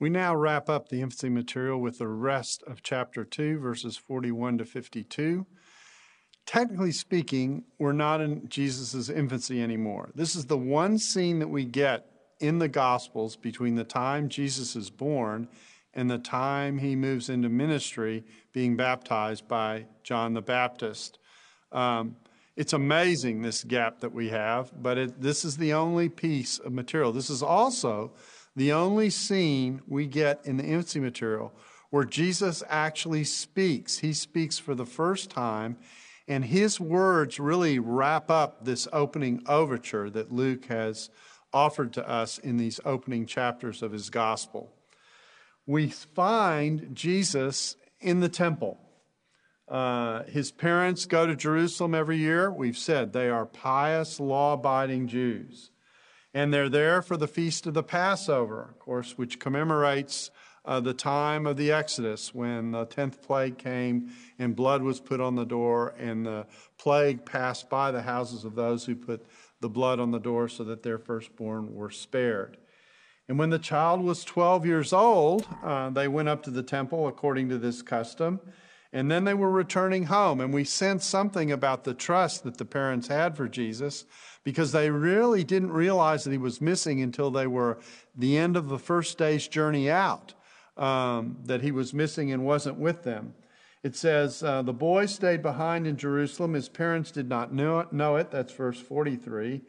We now wrap up the infancy material with the rest of chapter 2, verses 41 to 52. Technically speaking, we're not in Jesus' infancy anymore. This is the one scene that we get in the Gospels between the time Jesus is born and the time he moves into ministry, being baptized by John the Baptist. Um, it's amazing this gap that we have, but it, this is the only piece of material. This is also the only scene we get in the infancy material where Jesus actually speaks. He speaks for the first time, and his words really wrap up this opening overture that Luke has offered to us in these opening chapters of his gospel. We find Jesus in the temple. Uh, his parents go to Jerusalem every year. We've said they are pious, law abiding Jews. And they're there for the feast of the Passover, of course, which commemorates uh, the time of the Exodus when the 10th plague came and blood was put on the door, and the plague passed by the houses of those who put the blood on the door so that their firstborn were spared. And when the child was 12 years old, uh, they went up to the temple according to this custom. And then they were returning home. And we sense something about the trust that the parents had for Jesus because they really didn't realize that he was missing until they were the end of the first day's journey out, um, that he was missing and wasn't with them. It says, uh, The boy stayed behind in Jerusalem. His parents did not know it, know it. That's verse 43.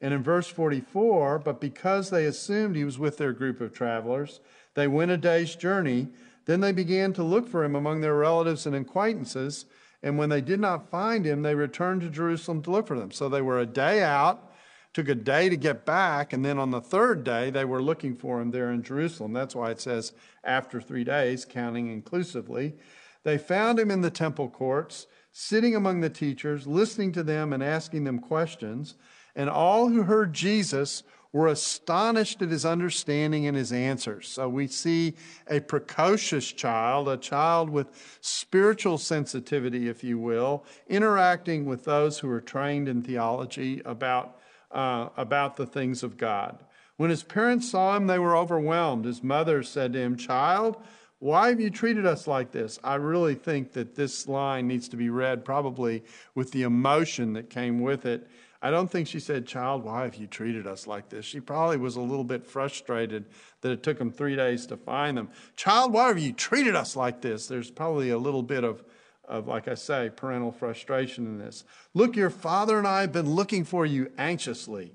And in verse 44, but because they assumed he was with their group of travelers, they went a day's journey. Then they began to look for him among their relatives and acquaintances. And when they did not find him, they returned to Jerusalem to look for them. So they were a day out, took a day to get back, and then on the third day, they were looking for him there in Jerusalem. That's why it says after three days, counting inclusively. They found him in the temple courts, sitting among the teachers, listening to them and asking them questions. And all who heard Jesus were astonished at his understanding and his answers. So we see a precocious child, a child with spiritual sensitivity, if you will, interacting with those who are trained in theology about, uh, about the things of God. When his parents saw him, they were overwhelmed. His mother said to him, Child, why have you treated us like this? I really think that this line needs to be read probably with the emotion that came with it I don't think she said, Child, why have you treated us like this? She probably was a little bit frustrated that it took them three days to find them. Child, why have you treated us like this? There's probably a little bit of, of, like I say, parental frustration in this. Look, your father and I have been looking for you anxiously.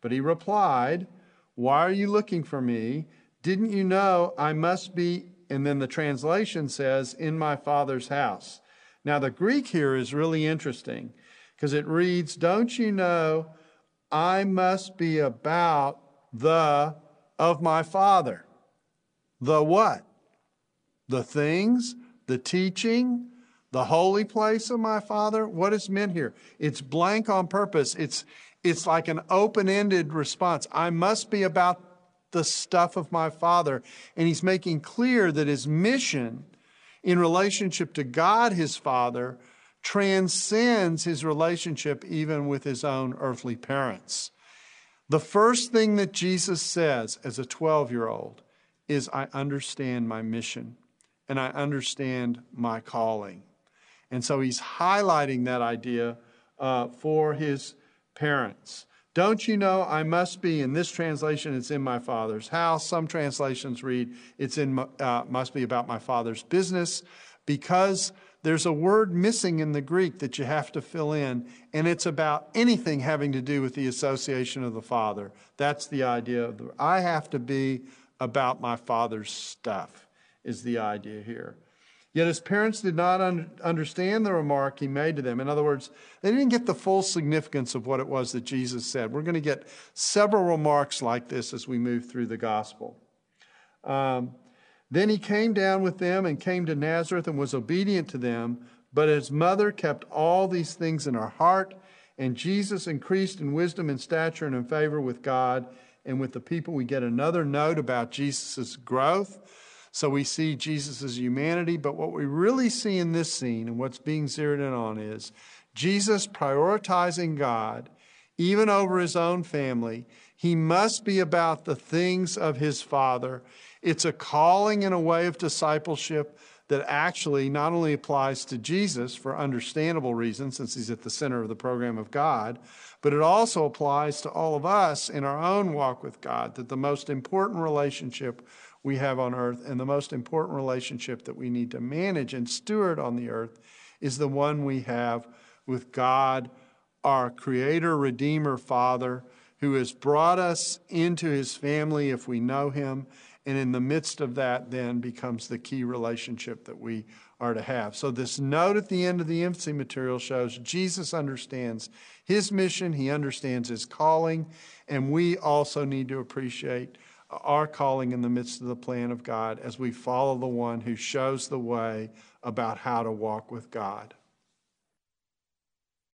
But he replied, Why are you looking for me? Didn't you know I must be, and then the translation says, in my father's house. Now, the Greek here is really interesting because it reads, Don't you know I must be about the of my Father? The what? The things, the teaching, the holy place of my Father? What is meant here? It's blank on purpose. It's, it's like an open ended response. I must be about the stuff of my Father. And he's making clear that his mission in relationship to God, his Father, transcends his relationship even with his own earthly parents. The first thing that Jesus says as a 12 year old is, I understand my mission and I understand my calling. And so he's highlighting that idea uh, for his parents. Don't you know I must be, in this translation, it's in my father's house. Some translations read, it's in, uh, must be about my father's business because there's a word missing in the Greek that you have to fill in, and it's about anything having to do with the association of the Father. That's the idea of the, I have to be about my Father's stuff, is the idea here. Yet his parents did not un- understand the remark he made to them. In other words, they didn't get the full significance of what it was that Jesus said. We're going to get several remarks like this as we move through the gospel. Um, then he came down with them and came to Nazareth and was obedient to them. But his mother kept all these things in her heart. And Jesus increased in wisdom and stature and in favor with God and with the people. We get another note about Jesus' growth. So we see Jesus' humanity. But what we really see in this scene and what's being zeroed in on is Jesus prioritizing God even over his own family He must be about the things of his Father. It's a calling and a way of discipleship that actually not only applies to Jesus for understandable reasons, since he's at the center of the program of God, but it also applies to all of us in our own walk with God, that the most important relationship we have on earth and the most important relationship that we need to manage and steward on the earth is the one we have with God, our Creator, Redeemer, Father, who has brought us into his family if we know him and in the midst of that, then becomes the key relationship that we are to have. So, this note at the end of the infancy material shows Jesus understands his mission, he understands his calling, and we also need to appreciate our calling in the midst of the plan of God as we follow the one who shows the way about how to walk with God.